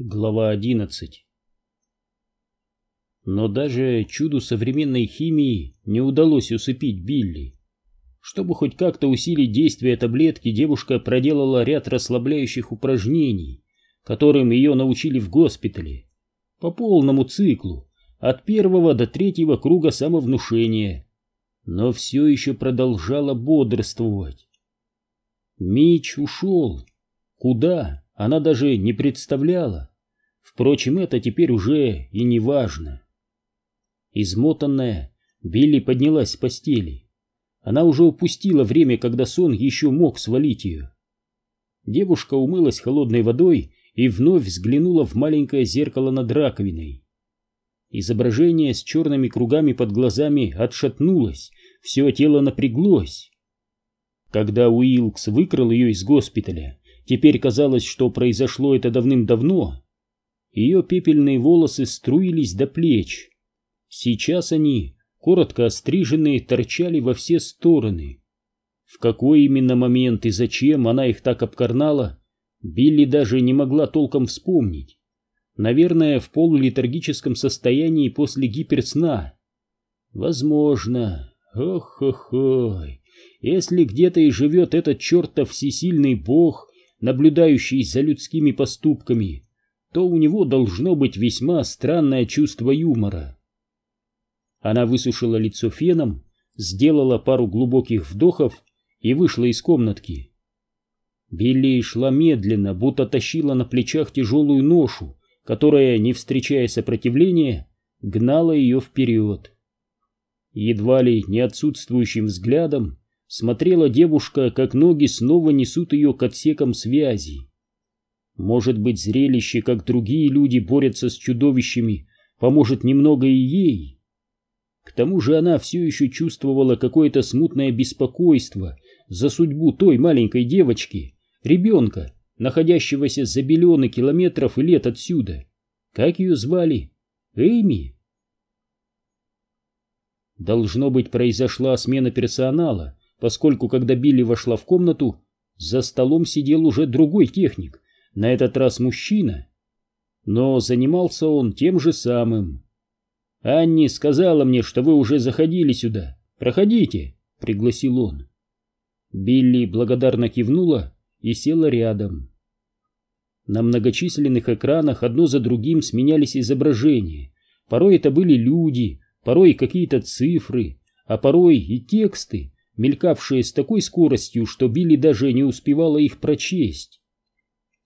Глава 11 Но даже чуду современной химии не удалось усыпить Билли. Чтобы хоть как-то усилить действие таблетки, девушка проделала ряд расслабляющих упражнений, которым ее научили в госпитале, по полному циклу, от первого до третьего круга самовнушения, но все еще продолжала бодрствовать. Мич ушел. Куда? Она даже не представляла. Впрочем, это теперь уже и не важно. Измотанная, Билли поднялась с постели. Она уже упустила время, когда сон еще мог свалить ее. Девушка умылась холодной водой и вновь взглянула в маленькое зеркало над раковиной. Изображение с черными кругами под глазами отшатнулось, все тело напряглось. Когда Уилкс выкрал ее из госпиталя, теперь казалось, что произошло это давным-давно, ее пепельные волосы струились до плеч. Сейчас они, коротко остриженные, торчали во все стороны. В какой именно момент и зачем она их так обкорнала, Билли даже не могла толком вспомнить. Наверное, в полулитургическом состоянии после гиперсна. Возможно. Ох-ох-ой. Если где-то и живет этот чертов всесильный бог, наблюдающий за людскими поступками, то у него должно быть весьма странное чувство юмора. Она высушила лицо феном, сделала пару глубоких вдохов и вышла из комнатки. Билли шла медленно, будто тащила на плечах тяжелую ношу, которая, не встречая сопротивления, гнала ее вперед. Едва ли не отсутствующим взглядом смотрела девушка, как ноги снова несут ее к отсекам связи. Может быть, зрелище, как другие люди борются с чудовищами, поможет немного и ей. К тому же она все еще чувствовала какое-то смутное беспокойство за судьбу той маленькой девочки, ребенка, находящегося за миллионы километров и лет отсюда. Как ее звали? Эйми? Должно быть, произошла смена персонала, поскольку, когда Билли вошла в комнату, за столом сидел уже другой техник, на этот раз мужчина. Но занимался он тем же самым. «Анни сказала мне, что вы уже заходили сюда. Проходите», — пригласил он. Билли благодарно кивнула и села рядом. На многочисленных экранах одно за другим сменялись изображения. Порой это были люди, порой какие-то цифры, а порой и тексты, мелькавшие с такой скоростью, что Билли даже не успевала их прочесть.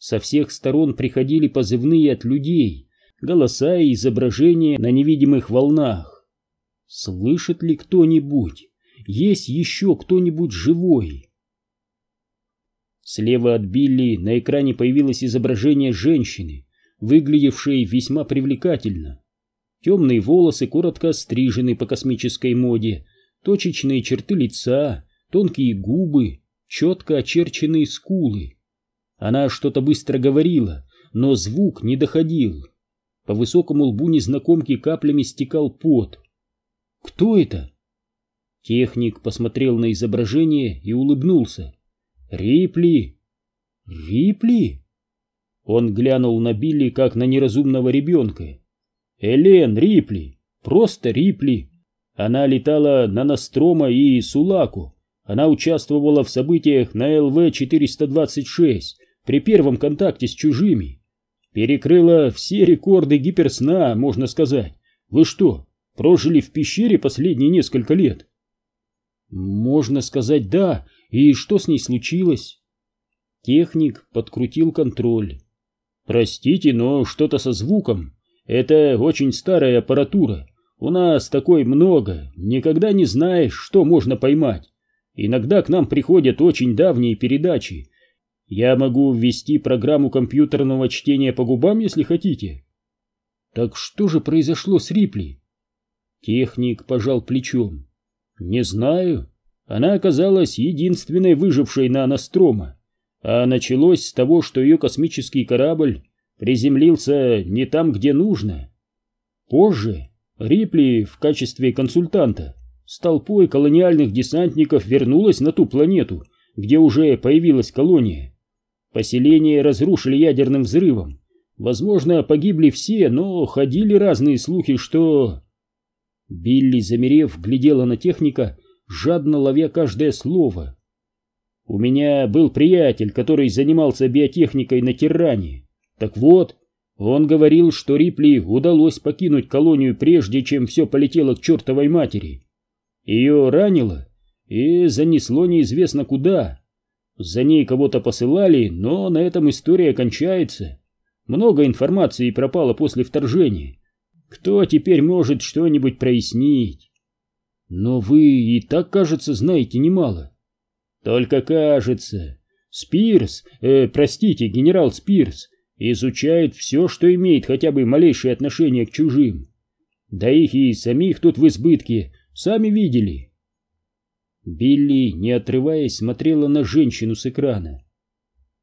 Со всех сторон приходили позывные от людей, голоса и изображения на невидимых волнах. Слышит ли кто-нибудь? Есть еще кто-нибудь живой? Слева от Билли на экране появилось изображение женщины, выглядевшей весьма привлекательно. Темные волосы коротко стрижены по космической моде, точечные черты лица, тонкие губы, четко очерченные скулы. Она что-то быстро говорила, но звук не доходил. По высокому лбу незнакомки каплями стекал пот. «Кто это?» Техник посмотрел на изображение и улыбнулся. «Рипли!» «Рипли?» Он глянул на Билли, как на неразумного ребенка. «Элен Рипли! Просто Рипли! Она летала на Настрома и Сулаку. Она участвовала в событиях на ЛВ-426 при первом контакте с чужими. Перекрыла все рекорды гиперсна, можно сказать. Вы что, прожили в пещере последние несколько лет? Можно сказать да, и что с ней случилось? Техник подкрутил контроль. Простите, но что-то со звуком. Это очень старая аппаратура. У нас такой много, никогда не знаешь, что можно поймать. Иногда к нам приходят очень давние передачи, я могу ввести программу компьютерного чтения по губам, если хотите. Так что же произошло с Рипли? Техник пожал плечом. Не знаю. Она оказалась единственной выжившей на Анастрома, а началось с того, что ее космический корабль приземлился не там, где нужно. Позже Рипли в качестве консультанта с толпой колониальных десантников вернулась на ту планету, где уже появилась колония. Поселение разрушили ядерным взрывом. Возможно, погибли все, но ходили разные слухи, что... Билли, замерев, глядела на техника, жадно ловя каждое слово. У меня был приятель, который занимался биотехникой на Тиране. Так вот, он говорил, что Рипли удалось покинуть колонию прежде, чем все полетело к чертовой матери. Ее ранило и занесло неизвестно куда. За ней кого-то посылали, но на этом история кончается. Много информации пропало после вторжения. Кто теперь может что-нибудь прояснить? Но вы и так, кажется, знаете немало. Только кажется. Спирс, э, простите, генерал Спирс, изучает все, что имеет хотя бы малейшее отношение к чужим. Да их и самих тут в избытке, сами видели. Билли, не отрываясь, смотрела на женщину с экрана.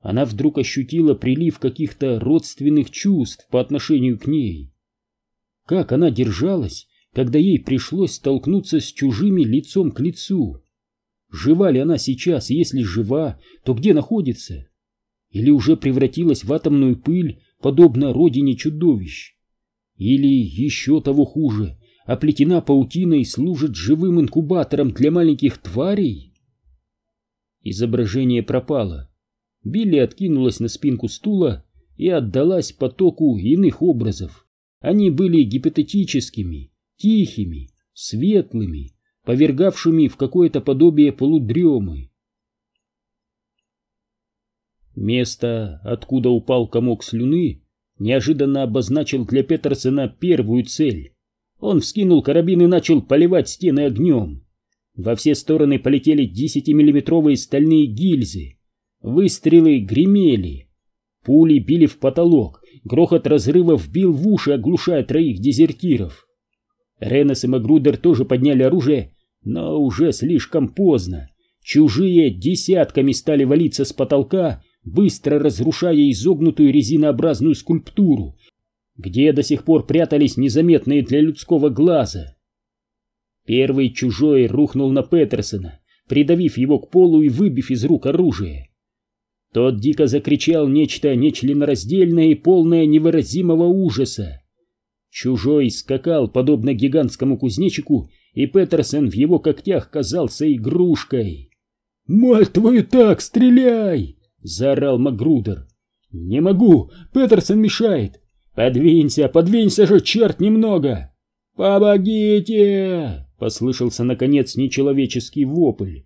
Она вдруг ощутила прилив каких-то родственных чувств по отношению к ней. Как она держалась, когда ей пришлось столкнуться с чужими лицом к лицу? Жива ли она сейчас, если жива, то где находится? Или уже превратилась в атомную пыль, подобно родине чудовищ? Или, еще того хуже, оплетена паутиной служит живым инкубатором для маленьких тварей? Изображение пропало. Билли откинулась на спинку стула и отдалась потоку иных образов. Они были гипотетическими, тихими, светлыми, повергавшими в какое-то подобие полудремы. Место, откуда упал комок слюны, неожиданно обозначил для Петерсона первую цель. Он вскинул карабин и начал поливать стены огнем. Во все стороны полетели десятимиллиметровые стальные гильзы. Выстрелы гремели. Пули били в потолок, грохот разрывов бил в уши, оглушая троих дезертиров. Ренес и Магрудер тоже подняли оружие, но уже слишком поздно. Чужие десятками стали валиться с потолка, быстро разрушая изогнутую резинообразную скульптуру, где до сих пор прятались незаметные для людского глаза. Первый чужой рухнул на Петерсона, придавив его к полу и выбив из рук оружие. Тот дико закричал нечто нечленораздельное и полное невыразимого ужаса. Чужой скакал, подобно гигантскому кузнечику, и Петерсон в его когтях казался игрушкой. «Мать твою так, стреляй!» — заорал Магрудер. «Не могу! Петерсон мешает! Подвинься, подвинься же, черт, немного!» «Помогите!» — послышался, наконец, нечеловеческий вопль.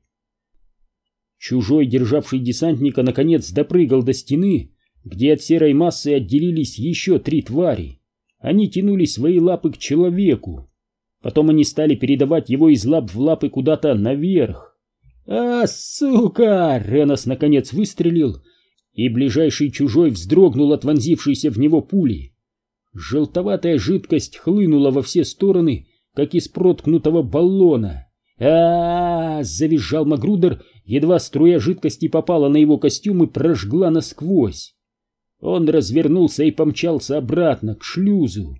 Чужой, державший десантника, наконец допрыгал до стены, где от серой массы отделились еще три твари. Они тянули свои лапы к человеку. Потом они стали передавать его из лап в лапы куда-то наверх. «А, сука!» — Ренос наконец выстрелил, и ближайший чужой вздрогнул от вонзившейся в него пули. Желтоватая жидкость хлынула во все стороны, как из проткнутого баллона. а, -а, -а завизжал Магрудер, едва струя жидкости попала на его костюм и прожгла насквозь. Он развернулся и помчался обратно, к шлюзу.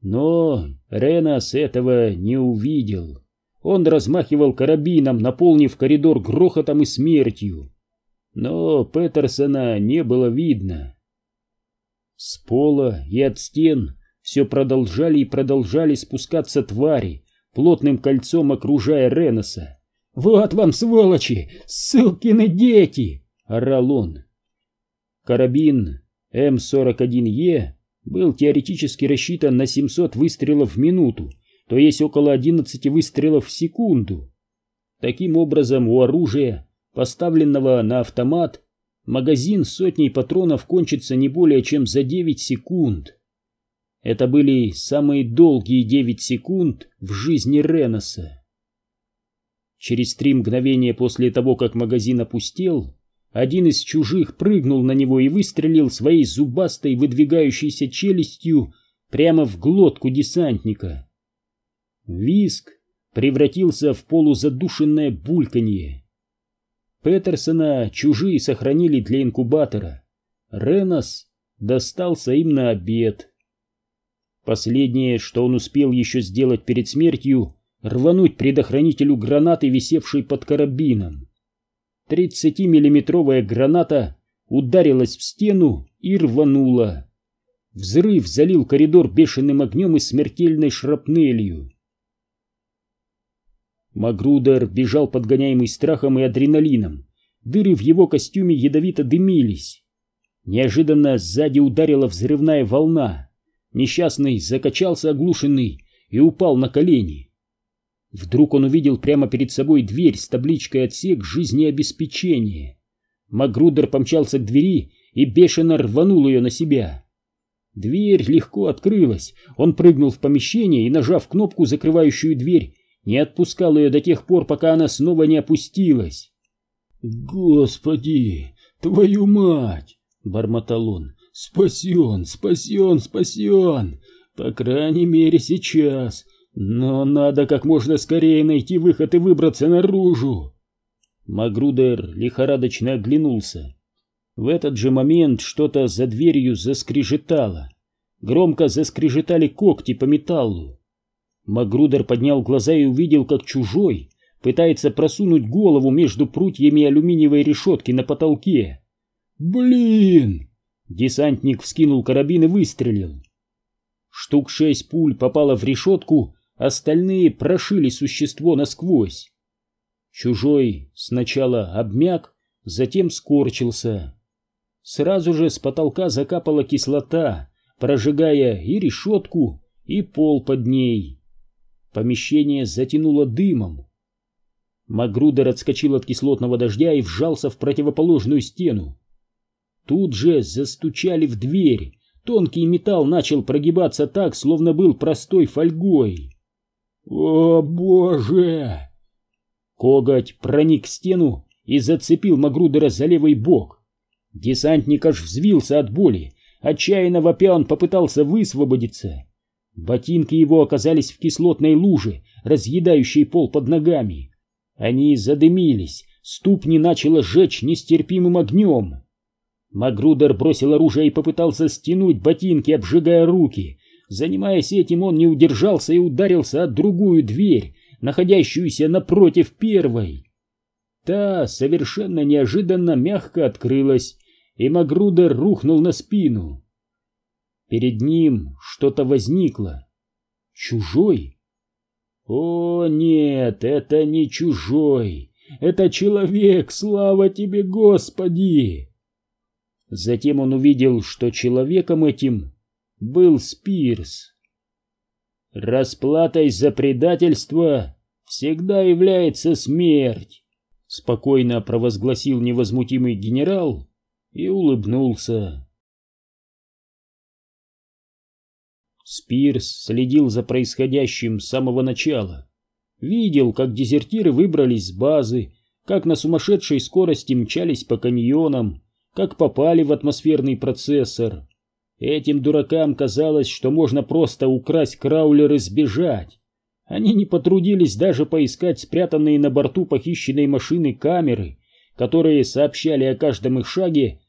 Но Ренас этого не увидел. Он размахивал карабином, наполнив коридор грохотом и смертью. Но Петерсона не было видно. С пола и от стен все продолжали и продолжали спускаться твари, плотным кольцом окружая Реноса. «Вот вам, сволочи! Сукины дети!» — орал он. Карабин М41Е был теоретически рассчитан на 700 выстрелов в минуту, то есть около 11 выстрелов в секунду. Таким образом, у оружия, поставленного на автомат, магазин сотней патронов кончится не более чем за 9 секунд. Это были самые долгие 9 секунд в жизни Реноса. Через три мгновения после того, как магазин опустел, один из чужих прыгнул на него и выстрелил своей зубастой выдвигающейся челюстью прямо в глотку десантника. Виск превратился в полузадушенное бульканье. Петерсона чужие сохранили для инкубатора. Ренос достался им на обед. Последнее, что он успел еще сделать перед смертью, рвануть предохранителю гранаты, висевшей под карабином. 30-миллиметровая граната ударилась в стену и рванула. Взрыв залил коридор бешеным огнем и смертельной шрапнелью. Магрудер бежал подгоняемый страхом и адреналином. Дыры в его костюме ядовито дымились. Неожиданно сзади ударила взрывная волна. Несчастный закачался оглушенный и упал на колени. Вдруг он увидел прямо перед собой дверь с табличкой «Отсек жизнеобеспечения». Магрудер помчался к двери и бешено рванул ее на себя. Дверь легко открылась. Он прыгнул в помещение и, нажав кнопку, закрывающую дверь, не отпускал ее до тех пор, пока она снова не опустилась. «Господи, твою мать!» — бормотал он. «Спасен, спасен, спасен! По крайней мере сейчас. Но надо как можно скорее найти выход и выбраться наружу!» Магрудер лихорадочно оглянулся. В этот же момент что-то за дверью заскрежетало. Громко заскрежетали когти по металлу. Магрудер поднял глаза и увидел, как чужой пытается просунуть голову между прутьями алюминиевой решетки на потолке. «Блин!» Десантник вскинул карабин и выстрелил. Штук шесть пуль попало в решетку, остальные прошили существо насквозь. Чужой сначала обмяк, затем скорчился. Сразу же с потолка закапала кислота, прожигая и решетку, и пол под ней. Помещение затянуло дымом. Магрудер отскочил от кислотного дождя и вжался в противоположную стену. Тут же застучали в дверь. Тонкий металл начал прогибаться так, словно был простой фольгой. «О, боже!» Коготь проник в стену и зацепил Магрудера за левый бок. Десантник аж взвился от боли. Отчаянно вопя он попытался высвободиться. Ботинки его оказались в кислотной луже, разъедающей пол под ногами. Они задымились, ступни начало жечь нестерпимым огнем. Магрудер бросил оружие и попытался стянуть ботинки, обжигая руки. Занимаясь этим, он не удержался и ударился от другую дверь, находящуюся напротив первой. Та совершенно неожиданно мягко открылась, и Магрудер рухнул на спину. Перед ним что-то возникло. Чужой? О, нет, это не чужой. Это человек, слава тебе, Господи! Затем он увидел, что человеком этим был Спирс. Расплатой за предательство всегда является смерть, спокойно провозгласил невозмутимый генерал и улыбнулся. Спирс следил за происходящим с самого начала. Видел, как дезертиры выбрались с базы, как на сумасшедшей скорости мчались по каньонам, как попали в атмосферный процессор. Этим дуракам казалось, что можно просто украсть краулер и сбежать. Они не потрудились даже поискать спрятанные на борту похищенной машины камеры, которые сообщали о каждом их шаге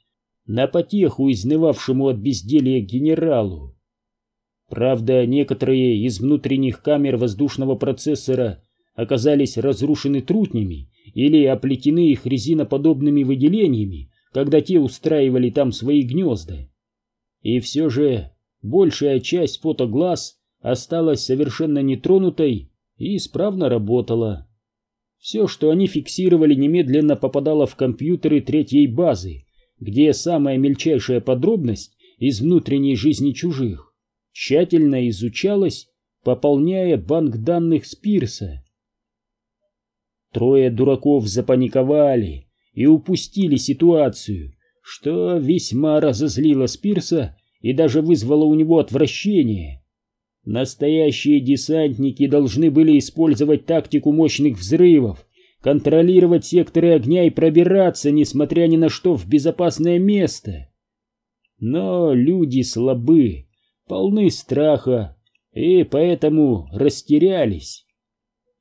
на потеху изнывавшему от безделья генералу. Правда, некоторые из внутренних камер воздушного процессора оказались разрушены трутнями или оплетены их резиноподобными выделениями, когда те устраивали там свои гнезда. И все же большая часть фотоглаз осталась совершенно нетронутой и исправно работала. Все, что они фиксировали, немедленно попадало в компьютеры третьей базы, где самая мельчайшая подробность из внутренней жизни чужих тщательно изучалась, пополняя банк данных Спирса. Трое дураков запаниковали и упустили ситуацию, что весьма разозлило Спирса и даже вызвало у него отвращение. Настоящие десантники должны были использовать тактику мощных взрывов, контролировать секторы огня и пробираться, несмотря ни на что, в безопасное место. Но люди слабы, полны страха и поэтому растерялись.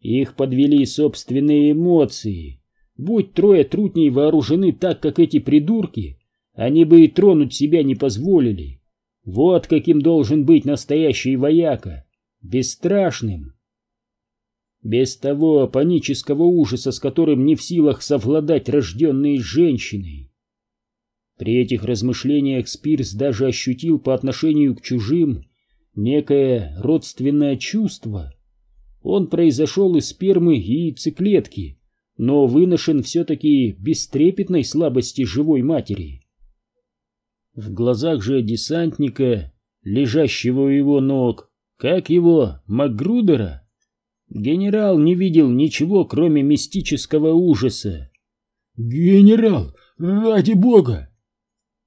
Их подвели собственные эмоции. Будь трое трутней вооружены так, как эти придурки, они бы и тронуть себя не позволили. Вот каким должен быть настоящий вояка, бесстрашным. Без того панического ужаса, с которым не в силах совладать рожденные женщины. При этих размышлениях Спирс даже ощутил по отношению к чужим некое родственное чувство. Он произошел из спермы и яйцеклетки, но выношен все-таки бестрепетной слабости живой матери. В глазах же десантника, лежащего у его ног, как его, Макгрудера, генерал не видел ничего, кроме мистического ужаса. «Генерал, ради бога!»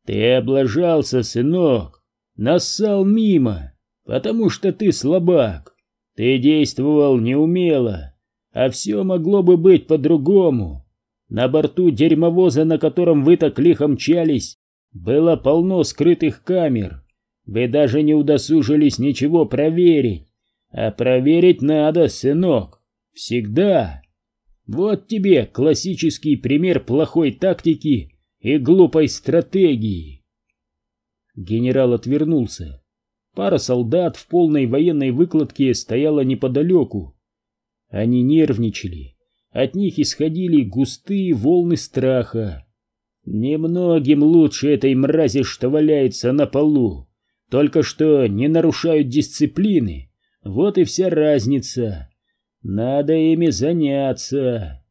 «Ты облажался, сынок, нассал мимо, потому что ты слабак. Ты действовал неумело, а все могло бы быть по-другому. На борту дерьмовоза, на котором вы так лихо мчались, было полно скрытых камер. Вы даже не удосужились ничего проверить. А проверить надо, сынок. Всегда. Вот тебе классический пример плохой тактики и глупой стратегии. Генерал отвернулся. Пара солдат в полной военной выкладке стояла неподалеку. Они нервничали. От них исходили густые волны страха. Немногим лучше этой мрази, что валяется на полу. Только что не нарушают дисциплины. Вот и вся разница. Надо ими заняться.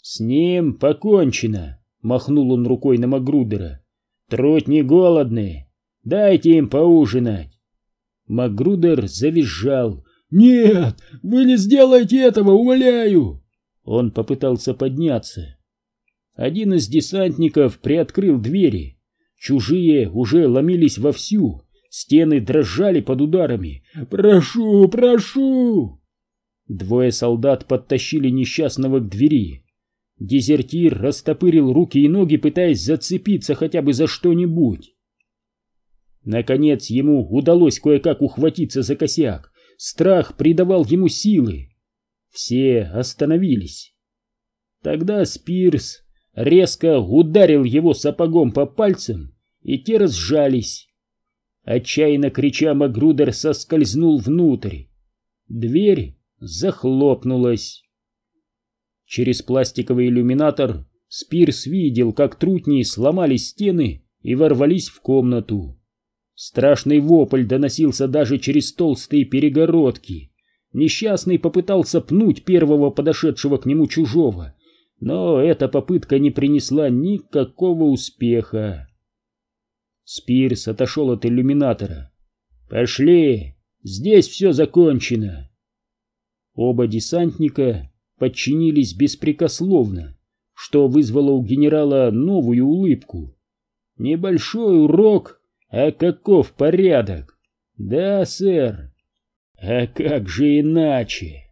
С ним покончено, махнул он рукой на Магрудера. Труд не голодные. Дайте им поужинать. Магрудер завизжал. «Нет, вы не сделаете этого, умоляю!» Он попытался подняться. Один из десантников приоткрыл двери. Чужие уже ломились вовсю, стены дрожали под ударами. «Прошу, прошу!» Двое солдат подтащили несчастного к двери. Дезертир растопырил руки и ноги, пытаясь зацепиться хотя бы за что-нибудь. Наконец ему удалось кое-как ухватиться за косяк. Страх придавал ему силы. Все остановились. Тогда Спирс резко ударил его сапогом по пальцам, и те разжались. Отчаянно крича, Магрудер соскользнул внутрь. Дверь захлопнулась. Через пластиковый иллюминатор Спирс видел, как трутни сломали стены и ворвались в комнату. Страшный вопль доносился даже через толстые перегородки. Несчастный попытался пнуть первого подошедшего к нему чужого, но эта попытка не принесла никакого успеха. Спирс отошел от иллюминатора. «Пошли! Здесь все закончено!» Оба десантника подчинились беспрекословно, что вызвало у генерала новую улыбку. Небольшой урок, а каков порядок? Да, сэр. А как же иначе?